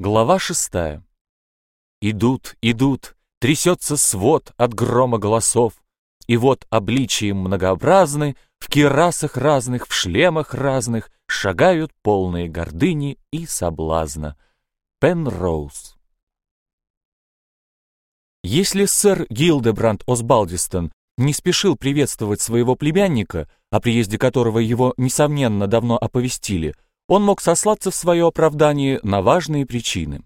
Глава шестая. Идут, идут, трясется свод от грома голосов, И вот обличием многообразны, В кирасах разных, в шлемах разных Шагают полные гордыни и соблазна. Пенроуз. Если сэр Гилдебранд Осбалдистон не спешил приветствовать своего племянника, о приезде которого его, несомненно, давно оповестили, он мог сослаться в свое оправдание на важные причины.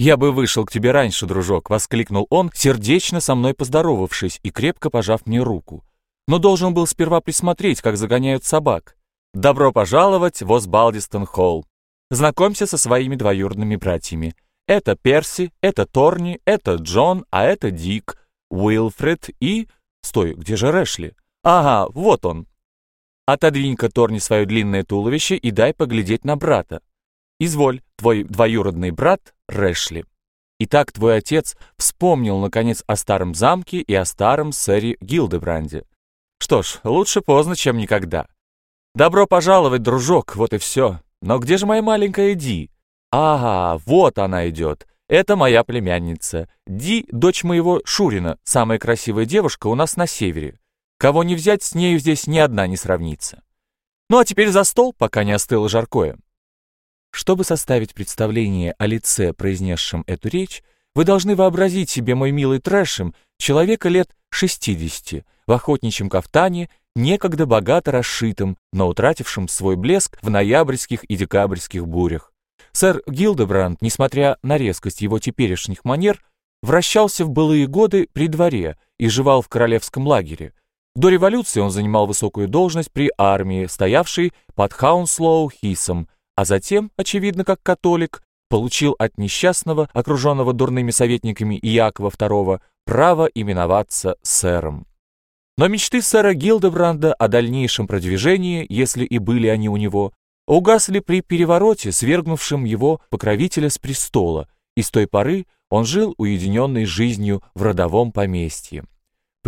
«Я бы вышел к тебе раньше, дружок», — воскликнул он, сердечно со мной поздоровавшись и крепко пожав мне руку. «Но должен был сперва присмотреть, как загоняют собак. Добро пожаловать в Осбалдистон Холл. Знакомься со своими двоюродными братьями. Это Перси, это Торни, это Джон, а это Дик, Уилфред и... Стой, где же Рэшли? Ага, вот он. Отодвинь-ка, Торни, свое длинное туловище и дай поглядеть на брата. Изволь, твой двоюродный брат Рэшли. Итак, твой отец вспомнил, наконец, о старом замке и о старом сэре Гилдебранде. Что ж, лучше поздно, чем никогда. Добро пожаловать, дружок, вот и все. Но где же моя маленькая Ди? Ага, вот она идет. Это моя племянница. Ди — дочь моего Шурина, самая красивая девушка у нас на севере. Кого не взять, с нею здесь ни одна не сравнится. Ну а теперь за стол, пока не остыло жаркое. Чтобы составить представление о лице, произнесшем эту речь, вы должны вообразить себе, мой милый трэшем, человека лет 60, в охотничьем кафтане, некогда богато расшитым, но утратившим свой блеск в ноябрьских и декабрьских бурях. Сэр Гилдебранд, несмотря на резкость его теперешних манер, вращался в былые годы при дворе и жевал в королевском лагере, до революции он занимал высокую должность при армии, стоявшей под Хаунслоу Хисом, а затем, очевидно, как католик, получил от несчастного, окруженного дурными советниками Иакова II, право именоваться сэром. Но мечты сэра Гилдебранда о дальнейшем продвижении, если и были они у него, угасли при перевороте, свергнувшем его покровителя с престола, и с той поры он жил уединенной жизнью в родовом поместье.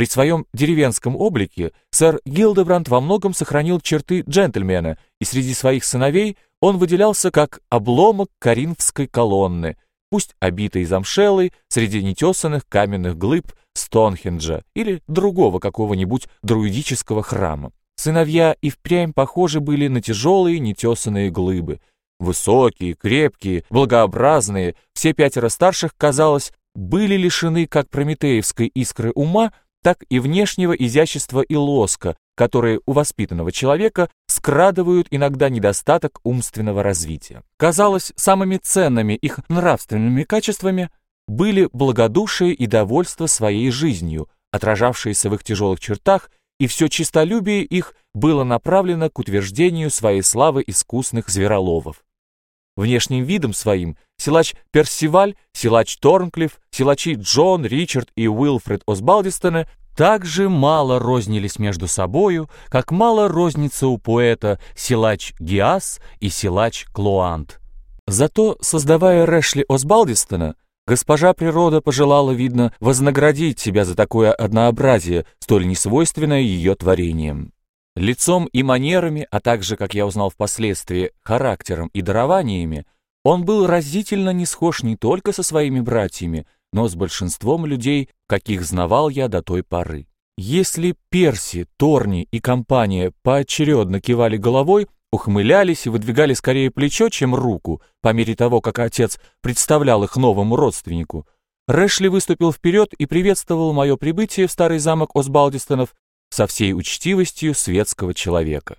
При своем деревенском облике сэр Гилдебранд во многом сохранил черты джентльмена, и среди своих сыновей он выделялся как обломок коринфской колонны, пусть обитой замшелой среди нетесанных каменных глыб Стоунхенджа или другого какого-нибудь друидического храма. Сыновья и впрямь похожи были на тяжелые нетесанные глыбы. Высокие, крепкие, благообразные, все пятеро старших, казалось, были лишены как прометеевской искры ума, так и внешнего изящества и лоска, которые у воспитанного человека скрадывают иногда недостаток умственного развития. Казалось, самыми ценными их нравственными качествами были благодушие и довольство своей жизнью, отражавшиеся в их тяжелых чертах, и все честолюбие их было направлено к утверждению своей славы искусных звероловов. Внешним видом своим силач Персиваль, силач Торнклифф, силачи Джон, Ричард и Уилфред Осбалдистоны так же мало рознились между собою, как мало рознится у поэта силач Гиас и силач Клоант. Зато, создавая Рэшли Осбалдистона, госпожа природа пожелала, видно, вознаградить себя за такое однообразие, столь несвойственное ее творением. Лицом и манерами, а также, как я узнал впоследствии, характером и дарованиями, он был разительно не схож не только со своими братьями, но с большинством людей, каких знавал я до той поры. Если Перси, Торни и компания поочередно кивали головой, ухмылялись и выдвигали скорее плечо, чем руку, по мере того, как отец представлял их новому родственнику, Рэшли выступил вперед и приветствовал мое прибытие в старый замок Осбалдистонов со всей учтивостью светского человека.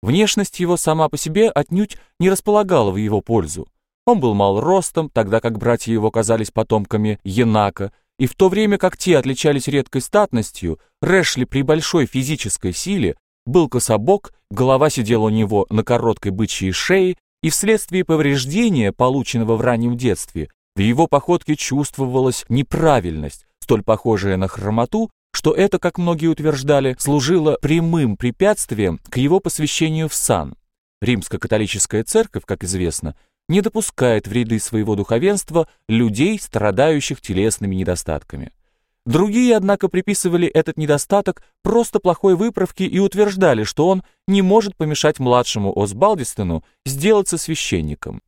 Внешность его сама по себе отнюдь не располагала в его пользу. Он был мал ростом, тогда как братья его казались потомками Енака, и в то время как те отличались редкой статностью, Рэшли при большой физической силе был кособок, голова сидела у него на короткой бычьей шее, и вследствие повреждения, полученного в раннем детстве, в его походке чувствовалась неправильность, столь похожая на хромоту, что это, как многие утверждали, служило прямым препятствием к его посвящению в сан. Римско-католическая церковь, как известно, не допускает в ряды своего духовенства людей, страдающих телесными недостатками. Другие, однако, приписывали этот недостаток просто плохой выправке и утверждали, что он не может помешать младшему Осбалдистону сделаться священником.